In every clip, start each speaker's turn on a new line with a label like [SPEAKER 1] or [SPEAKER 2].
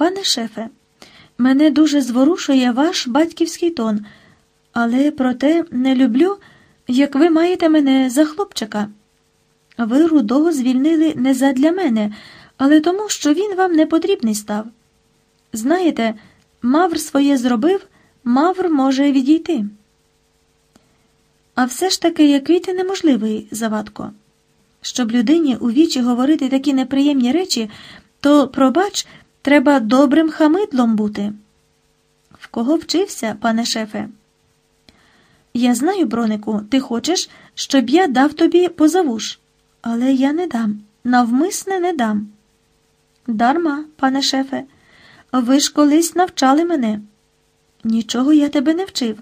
[SPEAKER 1] Пане шефе, мене дуже зворушує ваш батьківський тон, але проте не люблю, як ви маєте мене за хлопчика. Ви рудого звільнили не задля мене, але тому, що він вам не потрібний став. Знаєте, Мавр своє зробив, Мавр може відійти. А все ж таки, який ти неможливий, Завадко. Щоб людині у вічі говорити такі неприємні речі, то, пробач, треба добрим хамидлом бути. В кого вчився, пане шефе? Я знаю, бронику, ти хочеш, щоб я дав тобі позавуш, але я не дам, навмисне не дам. Дарма, пане шефе, ви ж колись навчали мене. Нічого я тебе не вчив.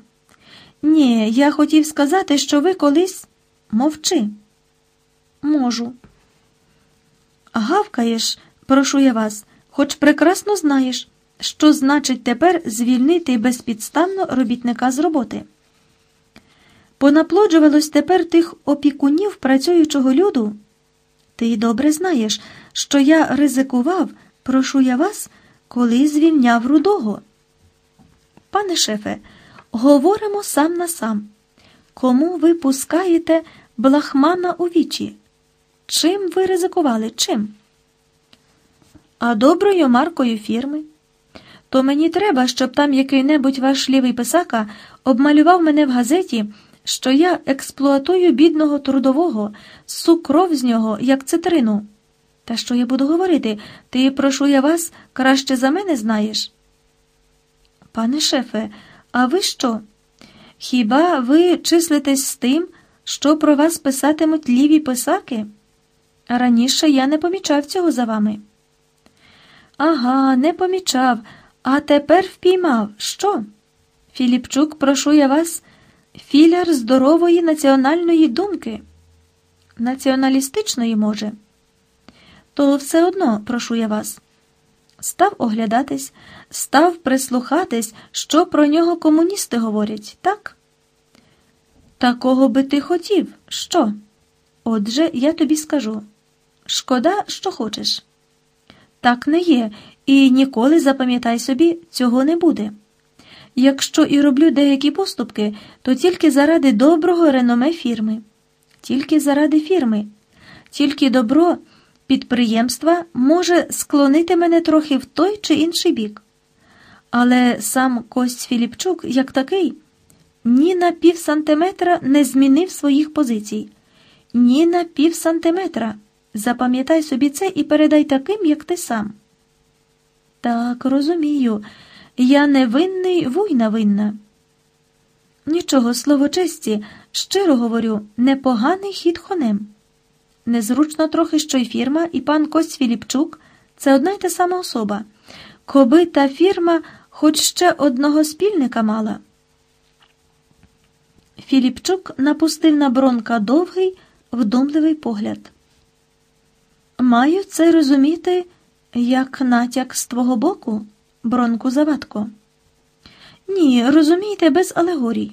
[SPEAKER 1] Ні, я хотів сказати, що ви колись мовчи. Можу. Гавкаєш, прошу я вас, хоч прекрасно знаєш, що значить тепер звільнити безпідставно робітника з роботи. Понаплоджувалось тепер тих опікунів працюючого люду. Ти добре знаєш, що я ризикував, прошу я вас, коли звільняв рудого. Пане шефе, говоримо сам на сам. Кому ви пускаєте блахмана у вічі? Чим ви ризикували? Чим? А доброю маркою фірми. То мені треба, щоб там який-небудь ваш лівий писака обмалював мене в газеті, що я експлуатую бідного трудового, су кров з нього, як цитрину. Та що я буду говорити? Ти, прошу я вас, краще за мене знаєш. Пане шефе, а ви що? Хіба ви числитесь з тим, що про вас писатимуть ліві писаки? Раніше я не помічав цього за вами. Ага, не помічав, а тепер впіймав. Що? Філіпчук, прошу я вас, філяр здорової національної думки. Націоналістичної, може. То все одно, прошу я вас. Став оглядатись, став прислухатись, що про нього комуністи говорять, так? Такого би ти хотів, що? Отже, я тобі скажу. Шкода, що хочеш. Так не є, і ніколи, запам'ятай собі, цього не буде. Якщо і роблю деякі поступки, то тільки заради доброго реноме фірми, тільки заради фірми, тільки добро підприємства може склонити мене трохи в той чи інший бік. Але сам Кость Філіпчук, як такий, ні на пів сантиметра не змінив своїх позицій, ні на пів сантиметра. Запам'ятай собі це і передай таким, як ти сам. Так, розумію, я не винний, вуйна винна. Нічого, слово честі, щиро говорю, непоганий хід хонем. Незручно трохи, що й фірма, і пан Кость Філіпчук це одна й та сама особа. Коби та фірма хоч ще одного спільника мала. Філіпчук напустив на бронка довгий, вдумливий погляд. Маю це розуміти як натяк з твого боку, бронку завадко. Ні, розумійте, без алегорій.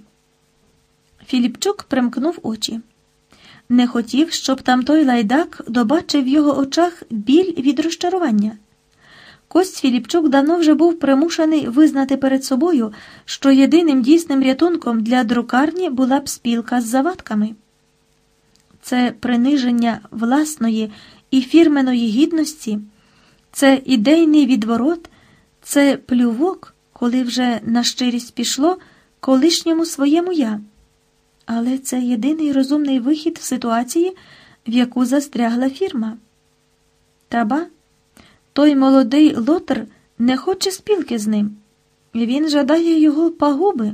[SPEAKER 1] Філіпчук примкнув очі. Не хотів, щоб там той лайдак добачив в його очах біль від розчарування. Кость Філіпчук давно вже був примушений визнати перед собою, що єдиним дійсним рятунком для друкарні була б спілка з завадками. Це приниження власної і фірменої гідності, це ідейний відворот, це плювок, коли вже на щирість пішло колишньому своєму я. Але це єдиний розумний вихід в ситуації, в яку застрягла фірма. Таба, той молодий лотер не хоче спілки з ним. Він жадає його пагуби.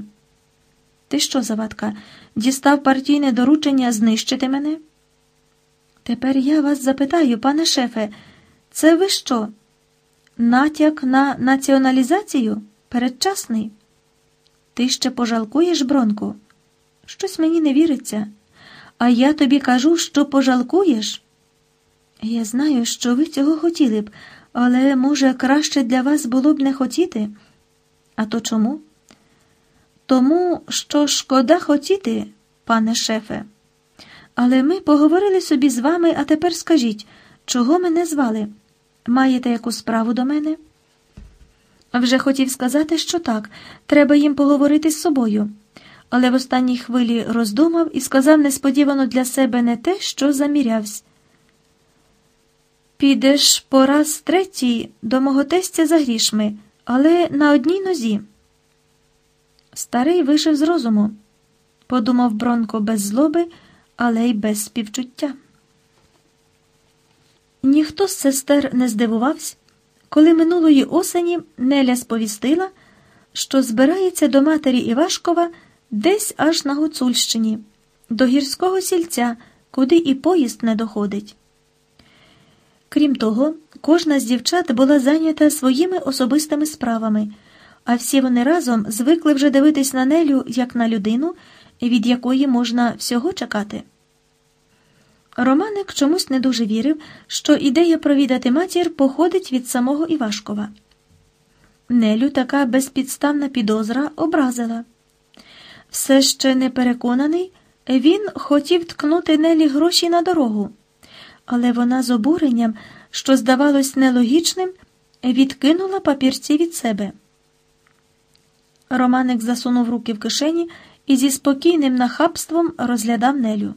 [SPEAKER 1] Ти що, Завадка, дістав партійне доручення знищити мене? Тепер я вас запитаю, пане шефе, це ви що? Натяк на націоналізацію передчасний? Ти ще пожалкуєш, Бронку? Щось мені не віриться. А я тобі кажу, що пожалкуєш. Я знаю, що ви цього хотіли б, але, може, краще для вас було б не хотіти. А то чому? Тому що шкода хотіти, пане шефе. Але ми поговорили собі з вами, а тепер скажіть, чого мене звали? Маєте яку справу до мене? Вже хотів сказати, що так, треба їм поговорити з собою, але в останній хвилі роздумав і сказав несподівано для себе не те, що замірявсь. Підеш по раз третій до мого тестя за грішми, але на одній нозі. Старий вийшов з розуму, подумав Бронко без злоби, але й без співчуття. Ніхто з сестер не здивувався, коли минулої осені Неля сповістила, що збирається до матері Івашкова десь аж на Гуцульщині, до гірського сільця, куди і поїзд не доходить. Крім того, кожна з дівчат була зайнята своїми особистими справами, а всі вони разом звикли вже дивитись на Нелю як на людину, від якої можна всього чекати. Романик чомусь не дуже вірив, що ідея провідати матір походить від самого Івашкова. Нелю така безпідставна підозра образила. Все ще не переконаний, він хотів ткнути Нелі гроші на дорогу, але вона з обуренням, що здавалось нелогічним, відкинула папірці від себе. Романик засунув руки в кишені і зі спокійним нахабством розглядав Нелю.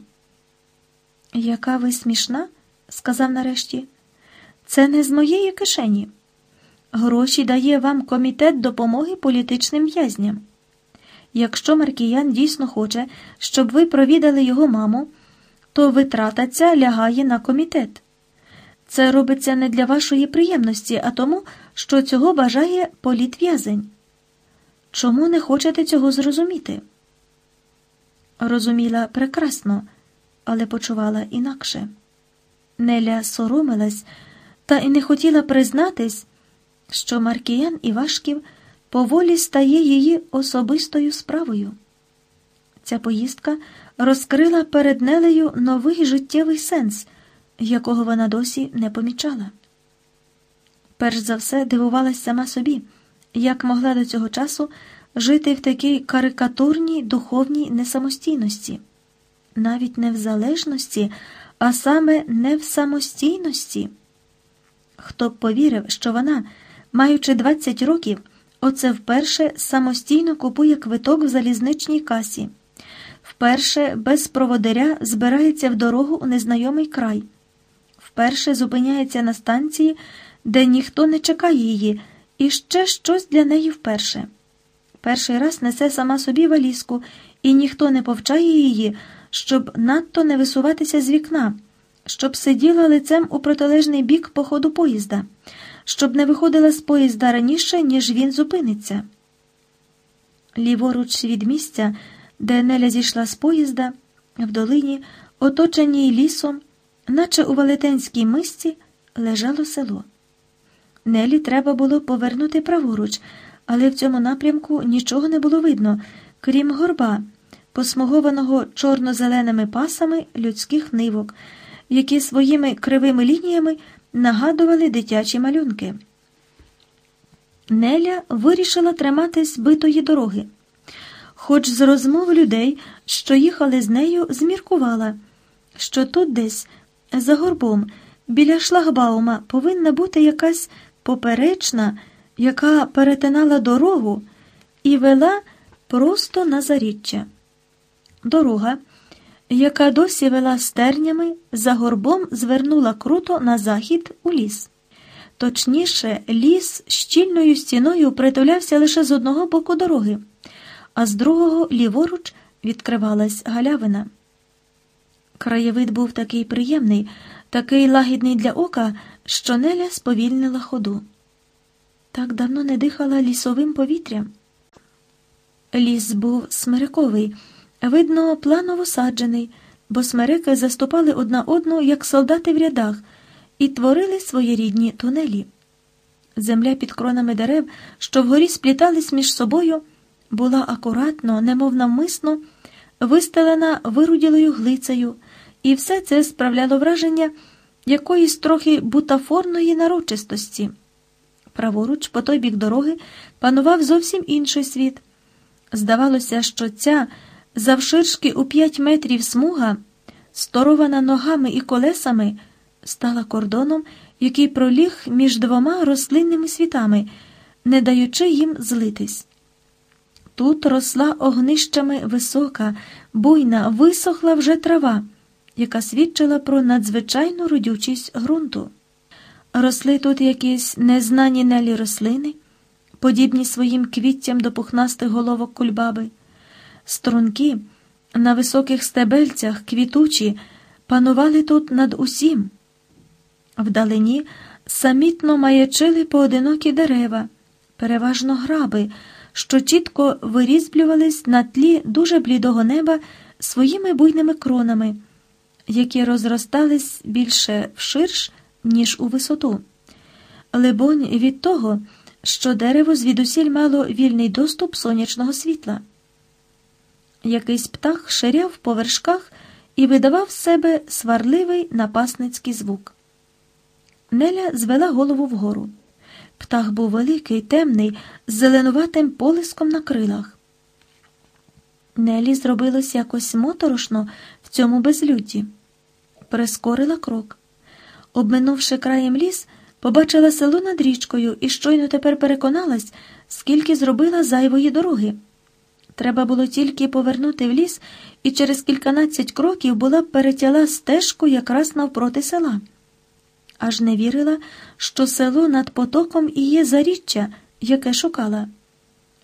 [SPEAKER 1] Яка ви смішна, сказав нарешті, це не з моєї кишені. Гроші дає вам комітет допомоги політичним в'язням. Якщо Маркіян дійсно хоче, щоб ви провідали його маму, то витрата ця лягає на комітет. Це робиться не для вашої приємності, а тому, що цього бажає політв'язень. Чому не хочете цього зрозуміти? Розуміла прекрасно але почувала інакше. Неля соромилась та й не хотіла признатись, що Маркіян Івашків поволі стає її особистою справою. Ця поїздка розкрила перед Нелею новий життєвий сенс, якого вона досі не помічала. Перш за все дивувалась сама собі, як могла до цього часу жити в такій карикатурній духовній несамостійності навіть не в залежності, а саме не в самостійності. Хто б повірив, що вона, маючи 20 років, оце вперше самостійно купує квиток в залізничній касі, вперше без проводиря збирається в дорогу у незнайомий край, вперше зупиняється на станції, де ніхто не чекає її, і ще щось для неї вперше. Перший раз несе сама собі валізку, і ніхто не повчає її щоб надто не висуватися з вікна, щоб сиділа лицем у протилежний бік по ходу поїзда, щоб не виходила з поїзда раніше, ніж він зупиниться. Ліворуч від місця, де Неля зійшла з поїзда, в долині, оточеній лісом, наче у велетенській мисці, лежало село. Нелі треба було повернути праворуч, але в цьому напрямку нічого не було видно, крім горба посмугованого чорно-зеленими пасами людських нивок, які своїми кривими лініями нагадували дитячі малюнки. Неля вирішила триматись битої дороги, хоч з розмов людей, що їхали з нею, зміркувала, що тут десь, за горбом, біля шлагбаума, повинна бути якась поперечна, яка перетинала дорогу і вела просто на заріччя. Дорога, яка досі вела стернями, за горбом звернула круто на захід у ліс. Точніше, ліс щільною стіною притулявся лише з одного боку дороги, а з другого ліворуч відкривалась галявина. Краєвид був такий приємний, такий лагідний для ока, що Неля сповільнила ходу. Так давно не дихала лісовим повітрям. Ліс був смириковий. Видно, планово саджений, бо смерики заступали одна одну, як солдати в рядах, і творили своєрідні тунелі. Земля під кронами дерев, що вгорі сплітались між собою, була акуратно, немов навмисно, вистелена вируділою глицею, і все це справляло враження якоїсь трохи бутафорної нарочистості. Праворуч, по той бік дороги, панував зовсім інший світ. Здавалося, що ця завширшки у п'ять метрів смуга, сторована ногами і колесами, стала кордоном, який проліг між двома рослинними світами, не даючи їм злитись. Тут росла огнищами висока, буйна, висохла вже трава, яка свідчила про надзвичайну родючість ґрунту. Росли тут якісь незнані нелі рослини, подібні своїм квіттям до пухнастих головок кульбаби, струнки на високих стебельцях квітучі панували тут над усім. Вдалині самітно маячили поодинокі дерева, переважно граби, що чітко вирізблювались на тлі дуже блідого неба своїми буйними кронами, які розростались більше вширш, ніж у висоту. Либонь від того, що дерево звідусіль мало вільний доступ сонячного світла. Якийсь птах ширяв по вершках і видавав з себе сварливий напасницький звук. Неля звела голову вгору. Птах був великий, темний, з зеленуватим полиском на крилах. Нелі зробилось якось моторошно в цьому безлюдді. Прискорила крок. Обминувши краєм ліс, побачила село над річкою і щойно тепер переконалась, скільки зробила зайвої дороги. Треба було тільки повернути в ліс, і через кільканадцять кроків була б перетяла стежку якраз навпроти села. Аж не вірила, що село над потоком і є заріччя, яке шукала.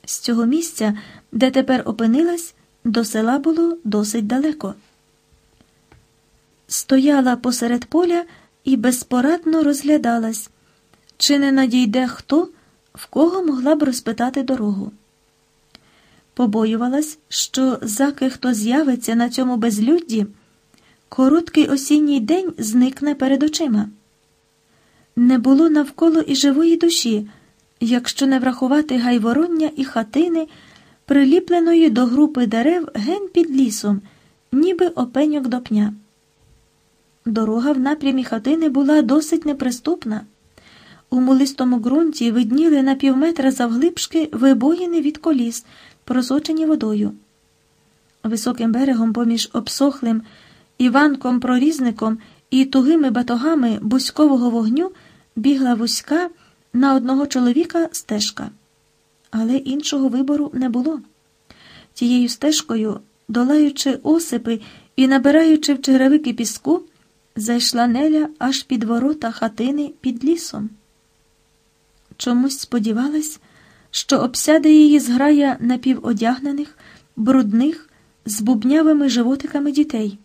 [SPEAKER 1] З цього місця, де тепер опинилась, до села було досить далеко. Стояла посеред поля і безпорадно розглядалась, чи не надійде хто, в кого могла б розпитати дорогу. Побоювалась, що заки хто з'явиться на цьому безлюдді, короткий осінній день зникне перед очима. Не було навколо і живої душі, якщо не врахувати гайвороння і хатини, приліпленої до групи дерев ген під лісом, ніби опеньок до пня. Дорога в напрямі хатини була досить неприступна. У мулистому ґрунті видніли на півметра завглибшки вибоїни від коліс, просочені водою. Високим берегом поміж обсохлим Іванком прорізником і тугими батогами бузькового вогню бігла вузька на одного чоловіка стежка. Але іншого вибору не було. Тією стежкою, долаючи осипи і набираючи в черевики піску, зайшла неля аж під ворота хатини під лісом. Чомусь сподівалась, що обсяде її зграя напіводягнених, брудних, з бубнявими животиками дітей,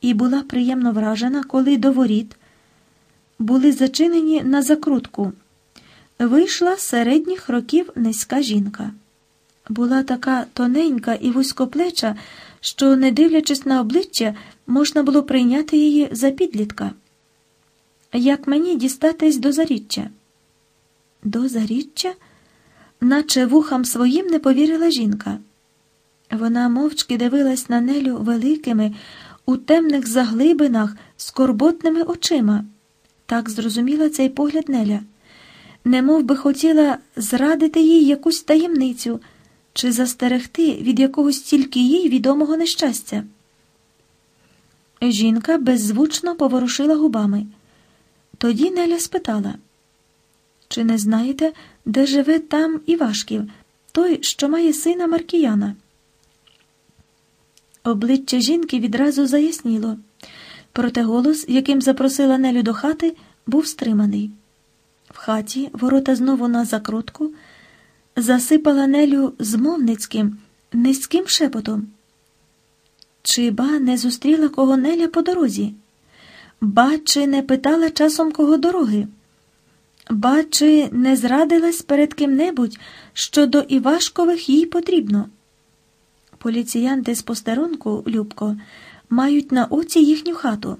[SPEAKER 1] і була приємно вражена, коли до воріт були зачинені на закрутку. Вийшла середніх років низька жінка. Була така тоненька і вузькоплеча, що, не дивлячись на обличчя, можна було прийняти її за підлітка. Як мені дістатись до заріччя? До заріччя? Наче вухам своїм не повірила жінка. Вона мовчки дивилась на нелю великими, у темних заглибинах скорботними очима. Так зрозуміла цей погляд Неля, немов би хотіла зрадити їй якусь таємницю чи застерегти від якогось тільки їй відомого нещастя. Жінка беззвучно поворушила губами. Тоді Неля спитала, чи не знаєте, де живе там Івашків, той, що має сина Маркіяна? Обличчя жінки відразу заясніло, проте голос, яким запросила Нелю до хати, був стриманий. В хаті ворота знову на закрутку засипала Нелю змовницьким, низьким шепотом. Чи ба не зустріла кого Неля по дорозі? Ба чи не питала часом кого дороги? Ба чи не зрадилась перед ким-небудь, що до Івашкових їй потрібно? Поліціянти з постерунку, Любко, мають на оці їхню хату.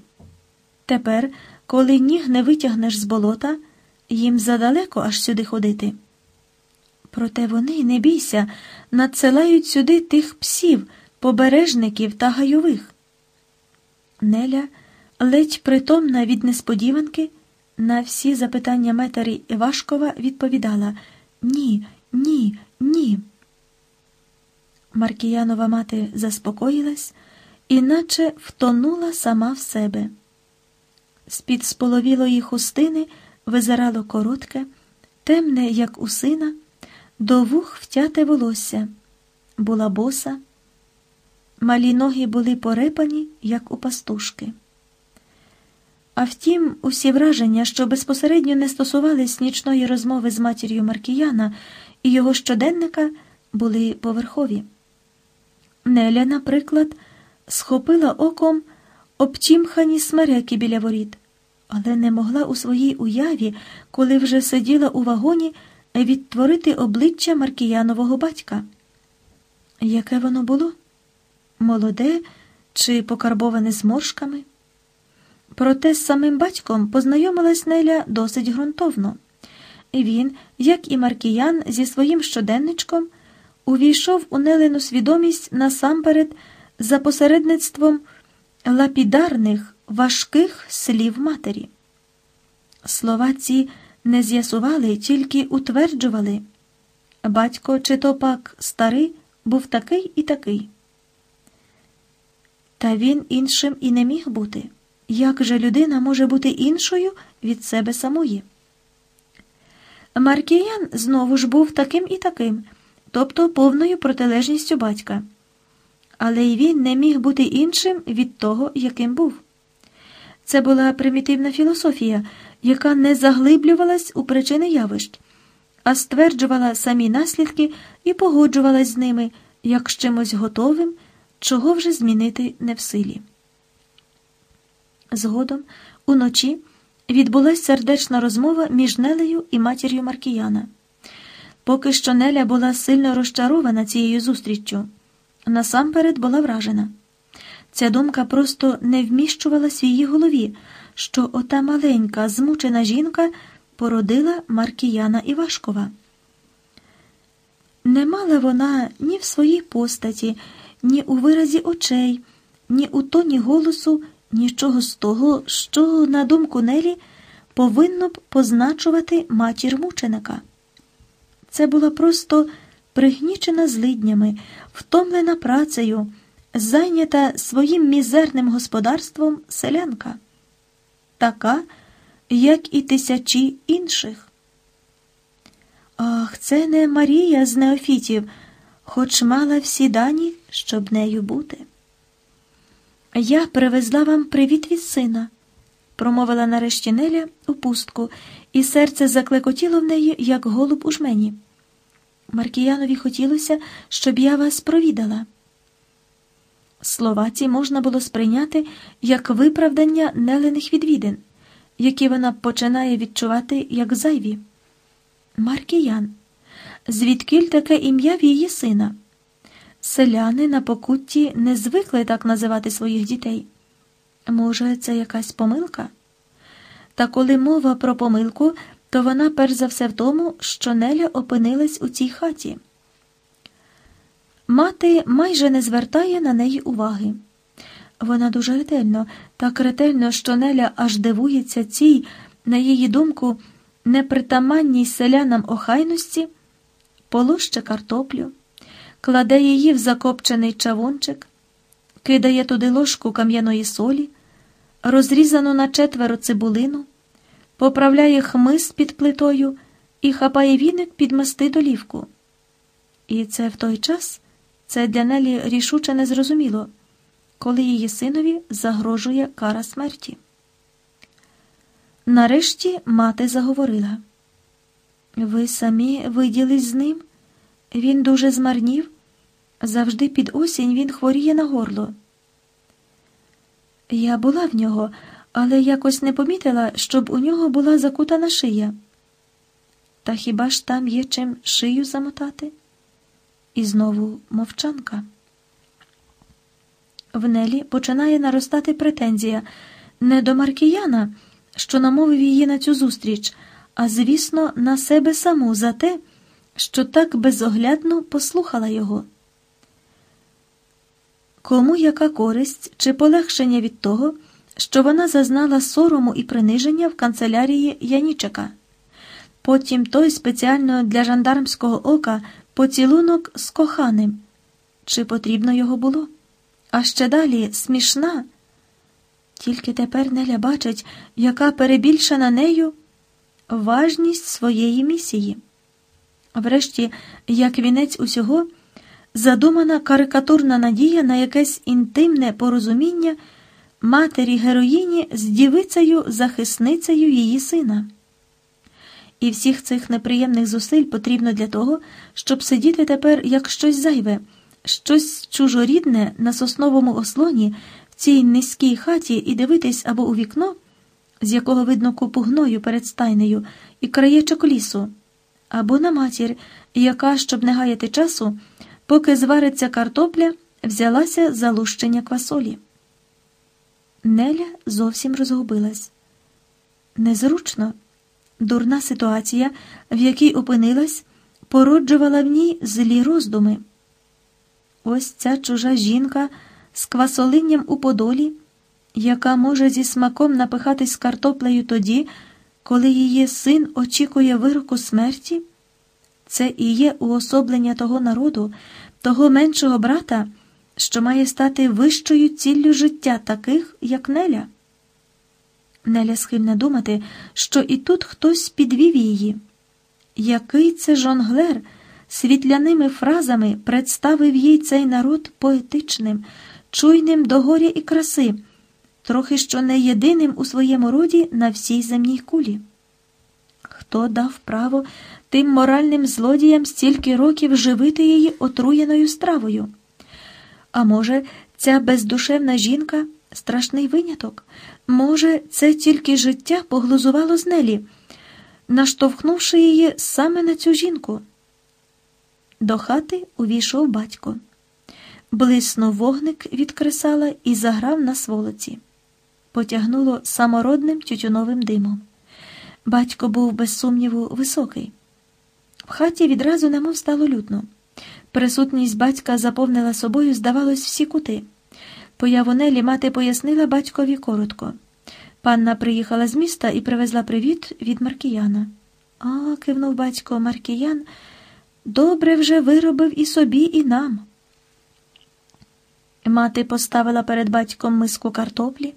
[SPEAKER 1] Тепер, коли ніг не витягнеш з болота, їм задалеко аж сюди ходити. Проте вони, не бійся, надсилають сюди тих псів, побережників та гайових. Неля, ледь притомна від несподіванки, на всі запитання метарі Івашкова відповідала Ні, ні, ні. Маркіянова мати заспокоїлась, іначе втонула сама в себе. З-під споловілої хустини визирало коротке темне, як у сина, до вух втяте волосся, була боса, малі ноги були порепані, як у пастушки. А втім, усі враження, що безпосередньо не стосувались нічної розмови з матір'ю Маркіяна і його щоденника, були поверхові. Неля, наприклад, схопила оком обчімхані смереки біля воріт, але не могла у своїй уяві, коли вже сиділа у вагоні, відтворити обличчя Маркіянового батька. Яке воно було? Молоде чи покарбоване зморшками? Проте з самим батьком познайомилась Неля досить ґрунтовно. Він, як і Маркіян, зі своїм щоденничком, увійшов у Нелену свідомість насамперед за посередництвом лапідарних, важких слів матері. Слова ці не з'ясували, тільки утверджували. Батько чи то пак старий був такий і такий. Та він іншим і не міг бути. Як же людина може бути іншою від себе самої? Маркіян знову ж був таким і таким, тобто повною протилежністю батька. Але й він не міг бути іншим від того, яким був. Це була примітивна філософія, яка не заглиблювалась у причини явищ, а стверджувала самі наслідки і погоджувалась з ними як з чимось готовим, чого вже змінити не в силі. Згодом, уночі, відбулася сердечна розмова між Нелею і матір'ю Маркіяна. Поки що Неля була сильно розчарована цією зустріччю, насамперед була вражена. Ця думка просто не вміщувалась в її голові, що ота маленька, змучена жінка породила Маркіяна Івашкова. Не мала вона ні в своїй постаті, ні у виразі очей, ні у тоні голосу нічого з того, що, на думку Нелі, повинно б позначувати матір мученика. Це була просто пригнічена злиднями, втомлена працею, зайнята своїм мізерним господарством селянка, така, як і тисячі інших. Ах, це не Марія з Неофітів, хоч мала всі дані, щоб нею бути. Я привезла вам привіт від сина, промовила нарешті Неля у пустку, і серце заклекотіло в неї, як голуб у жмені. Маркіянові хотілося, щоб я вас провідала. Слова ці можна було сприйняти як виправдання нелених відвідин, які вона починає відчувати як зайві. Маркіян, звідкіль таке ім'я в її сина? Селяни на покутті не звикли так називати своїх дітей. Може, це якась помилка? Та коли мова про помилку, то вона перш за все в тому, що Неля опинилась у цій хаті. Мати майже не звертає на неї уваги. Вона дуже ретельно, так ретельно, що Неля аж дивується цій, на її думку, непритаманній селянам охайності, полоще картоплю кладе її в закопчений чавунчик, кидає туди ложку кам'яної солі, розрізану на четверо цибулину, поправляє хмиз під плитою і хапає віник підмести долівку. І це в той час це для Нелі рішуче незрозуміло, коли її синові загрожує кара смерті. Нарешті мати заговорила. Ви самі виділись з ним? Він дуже змарнів. Завжди під осінь він хворіє на горло. Я була в нього, але якось не помітила, щоб у нього була закутана шия. Та хіба ж там є чим шию замотати? І знову мовчанка. В Нелі починає наростати претензія не до Маркіяна, що намовив її на цю зустріч, а звісно, на себе саму за те що так безоглядно послухала його. Кому яка користь чи полегшення від того, що вона зазнала сорому і приниження в канцелярії Янічика? Потім той спеціально для жандармського ока поцілунок з коханим. Чи потрібно його було? А ще далі смішна. Тільки тепер Неля бачить, яка перебільшена нею важність своєї місії. Врешті, як вінець усього, задумана карикатурна надія на якесь інтимне порозуміння матері героїні з дівицею захисницею її сина. І всіх цих неприємних зусиль потрібно для того, щоб сидіти тепер як щось зайве, щось чужорідне на сосновому ослоні в цій низькій хаті і дивитись або у вікно, з якого видно купу гною перед стайнею і краєчок лісу, або на матір, яка, щоб не гаяти часу, поки звариться картопля, взялася за лущення квасолі. Неля зовсім розгубилась. Незручно. Дурна ситуація, в якій опинилась, породжувала в ній злі роздуми. Ось ця чужа жінка з квасолинням у подолі, яка може зі смаком напихатись картоплею тоді, коли її син очікує вироку смерті, це і є уособлення того народу, того меншого брата, що має стати вищою ціллю життя таких, як Неля. Неля схильна думати, що і тут хтось підвів її. Який це жонглер світляними фразами представив їй цей народ поетичним, чуйним до горя і краси, трохи що не єдиним у своєму роді на всій земній кулі? Хто дав право тим моральним злодіям стільки років живити її отруєною стравою? А може, ця бездушевна жінка страшний виняток? Може, це тільки життя поглузувало з Нелі, наштовхнувши її саме на цю жінку. До хати увійшов батько. Блиснув вогник від кресала і заграв на сволоці. Потягнуло самородним тютюновим димом. Батько був, без сумніву, високий. В хаті відразу немов стало лютно. Присутність батька заповнила собою, здавалось, всі кути. Появу Нелі мати пояснила батькові коротко. Панна приїхала з міста і привезла привіт від Маркіяна. А, кивнув батько Маркіян, добре вже виробив і собі, і нам. Мати поставила перед батьком миску картоплі,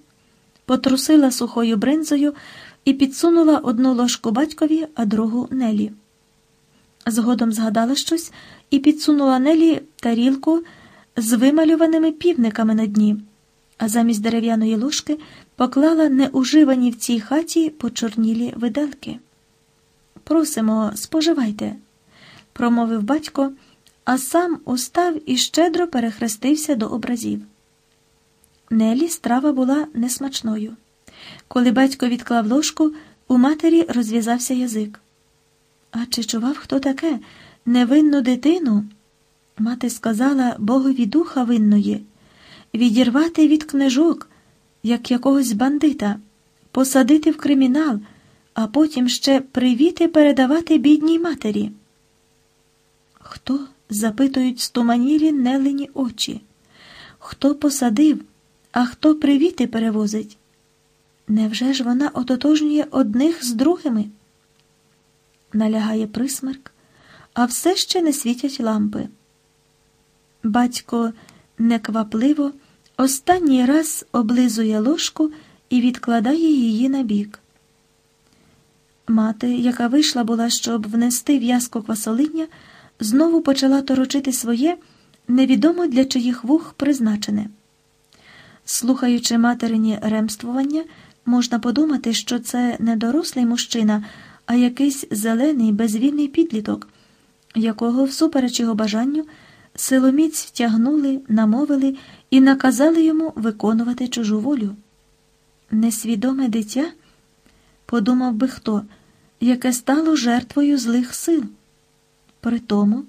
[SPEAKER 1] потрусила сухою бринзою і підсунула одну ложку батькові, а другу Нелі. Згодом згадала щось і підсунула Нелі тарілку з вималюваними півниками на дні, а замість дерев'яної ложки поклала неуживані в цій хаті почорнілі виделки. Просимо, споживайте, промовив батько, а сам устав і щедро перехрестився до образів. Нелі страва була несмачною. Коли батько відклав ложку, у матері розв'язався язик. А чи чував хто таке невинну дитину? Мати сказала Богові духа винної відірвати від книжок, як якогось бандита, посадити в кримінал, а потім ще привіти передавати бідній матері. Хто? запитують стуманілі нелені очі. Хто посадив, а хто привіти перевозить? Невже ж вона ототожнює одних з другими? Налягає присмерк, а все ще не світять лампи. Батько неквапливо останній раз облизує ложку і відкладає її на бік. Мати, яка вийшла була, щоб внести в'язку квасолиння, знову почала торочити своє невідомо для чиїх вух призначене. Слухаючи материні ремствування, можна подумати, що це не дорослий мужчина, а якийсь зелений безвільний підліток, якого, всупереч його бажанню, силоміць втягнули, намовили і наказали йому виконувати чужу волю. Несвідоме дитя, подумав би хто, яке стало жертвою злих сил. При тому,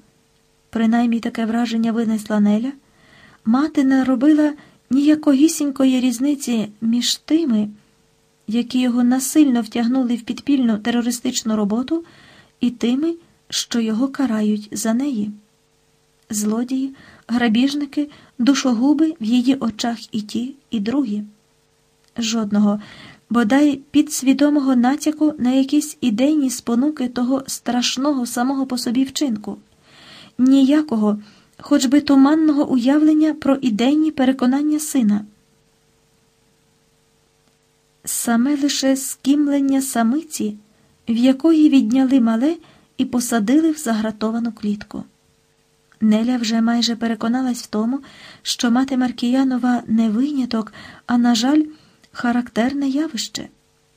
[SPEAKER 1] принаймні таке враження винесла Неля, мати не робила ніякогісінької різниці між тими, які його насильно втягнули в підпільну терористичну роботу, і тими, що його карають за неї. Злодії, грабіжники, душогуби в її очах і ті, і другі. Жодного, бодай підсвідомого натяку на якісь ідейні спонуки того страшного самого по собі вчинку, ніякого, хоч би туманного уявлення про ідейні переконання сина. Саме лише скімлення самиці в якої відняли мале і посадили в загратовану клітку. Неля вже майже переконалась в тому, що мати Маркіянова не виняток, а, на жаль, характерне явище.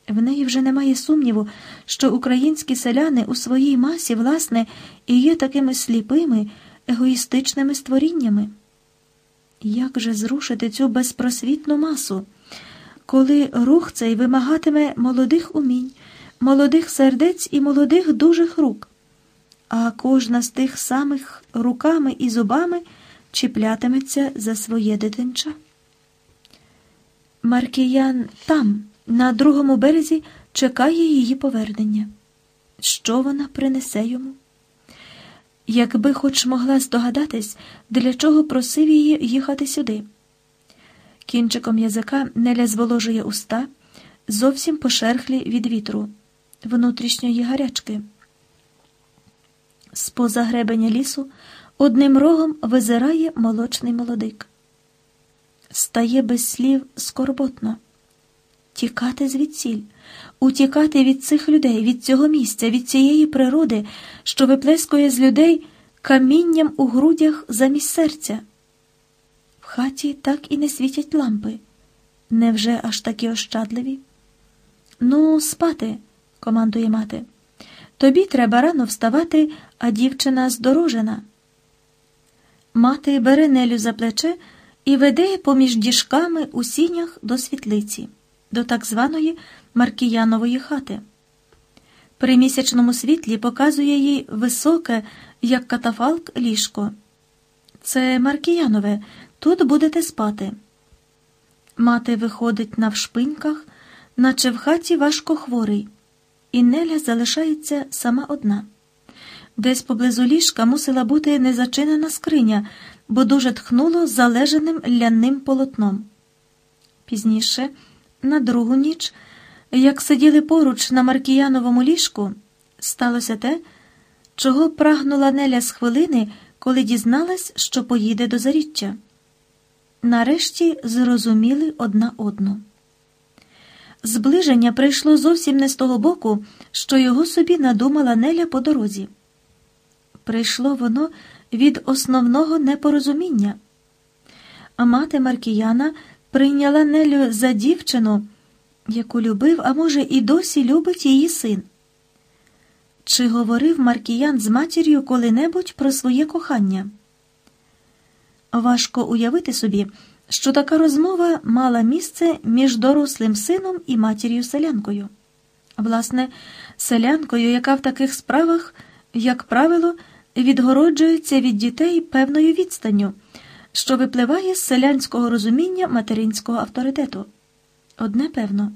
[SPEAKER 1] В неї вже немає сумніву, що українські селяни у своїй масі, власне, і є такими сліпими, егоїстичними створіннями. Як же зрушити цю безпросвітну масу, коли рух цей вимагатиме молодих умінь, молодих сердець і молодих дужих рук, а кожна з тих самих руками і зубами чіплятиметься за своє дитинча? Маркіян там, на другому березі, чекає її повернення. Що вона принесе йому? Якби хоч могла здогадатись, для чого просив її їхати сюди. Кінчиком язика Неля зволожує уста, зовсім пошерхлі від вітру, внутрішньої гарячки. З поза гребеня лісу одним рогом визирає молочний молодик. Стає без слів скорботно. Тікати звідсіль, утікати від цих людей, від цього місця, від цієї природи, що виплескує з людей камінням у грудях замість серця. В хаті так і не світять лампи. Невже аж такі ощадливі? Ну, спати, командує мати. Тобі треба рано вставати, а дівчина здорожена. Мати бере Нелю за плече і веде поміж діжками у сінях до світлиці, до так званої Маркіянової хати. При місячному світлі показує їй високе, як катафалк, ліжко. Це Маркіянове, тут будете спати. Мати виходить навшпиньках, наче в хаті важко хворий, і Неля залишається сама одна. Десь поблизу ліжка мусила бути незачинена скриня, бо дуже тхнуло залежаним ляним полотном. Пізніше, на другу ніч, як сиділи поруч на Маркіяновому ліжку, сталося те, чого прагнула Неля з хвилини, коли дізналась, що поїде до заріччя. Нарешті зрозуміли одна одну. Зближення прийшло зовсім не з того боку, що його собі надумала Неля по дорозі. Прийшло воно від основного непорозуміння. А мати Маркіяна прийняла Нелю за дівчину, яку любив, а може, і досі любить її син. Чи говорив Маркіян з матір'ю коли-небудь про своє кохання? Важко уявити собі, що така розмова мала місце між дорослим сином і матір'ю селянкою. Власне, селянкою, яка в таких справах, як правило, відгороджується від дітей певною відстанню, що випливає з селянського розуміння материнського авторитету. Одне певно,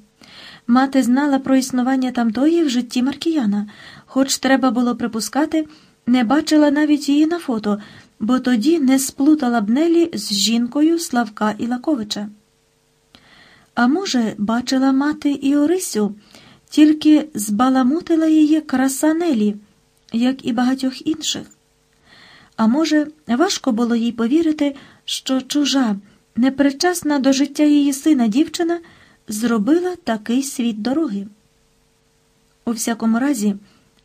[SPEAKER 1] мати знала про існування тамтої в житті Маркіяна, хоч треба було припускати, не бачила навіть її на фото, бо тоді не сплутала б Нелі з жінкою Славка Ілаковича. А може, бачила мати і Орисю, тільки збаламутила її краса Нелі як і багатьох інших. А може, важко було їй повірити, що чужа, непричасна до життя її сина дівчина зробила такий світ дороги. У всякому разі,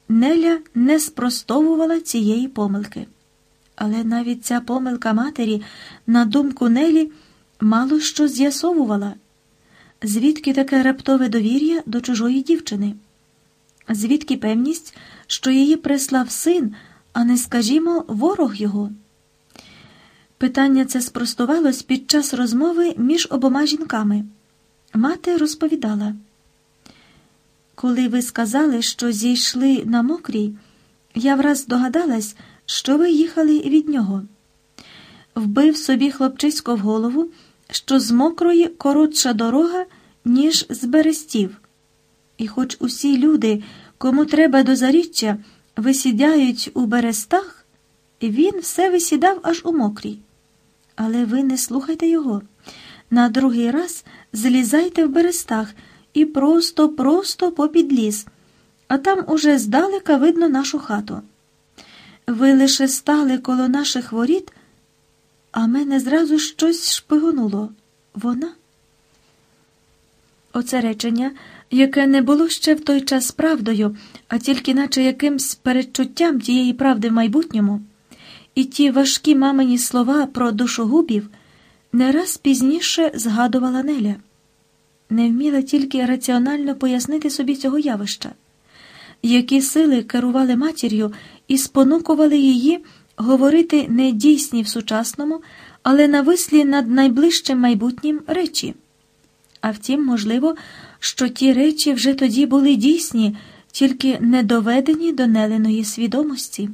[SPEAKER 1] Неля не спростовувала цієї помилки. Але навіть ця помилка матері, на думку Нелі, мало що з'ясовувала, звідки таке раптове довір'я до чужої дівчини, звідки певність, що її прислав син, а не, скажімо, ворог його. Питання це спростувалось під час розмови між обома жінками. Мати розповідала, коли ви сказали, що зійшли на мокрій, я враз здогадалась, що ви їхали від нього. Вбив собі хлопчисько в голову, що з мокрої коротша дорога, ніж з берестів. І хоч усі люди, кому треба до заріччя, висідяють у берестах, він все висідав аж у мокрій. Але ви не слухайте його. На другий раз злізайте в берестах і просто-просто попід ліс, а там уже здалека видно нашу хату. Ви лише стали коло наших воріт, а мене зразу щось шпигонуло. Вона. Оце речення яке не було ще в той час правдою, а тільки наче якимсь передчуттям тієї правди в майбутньому, і ті важкі мамині слова про душогубів не раз пізніше згадувала Неля, не вміла тільки раціонально пояснити собі цього явища, які сили керували матір'ю і спонукували її говорити не дійсні в сучасному, але навислі над найближчим майбутнім речі. А втім, можливо, що ті речі вже тоді були дійсні, тільки не доведені до неленої свідомості.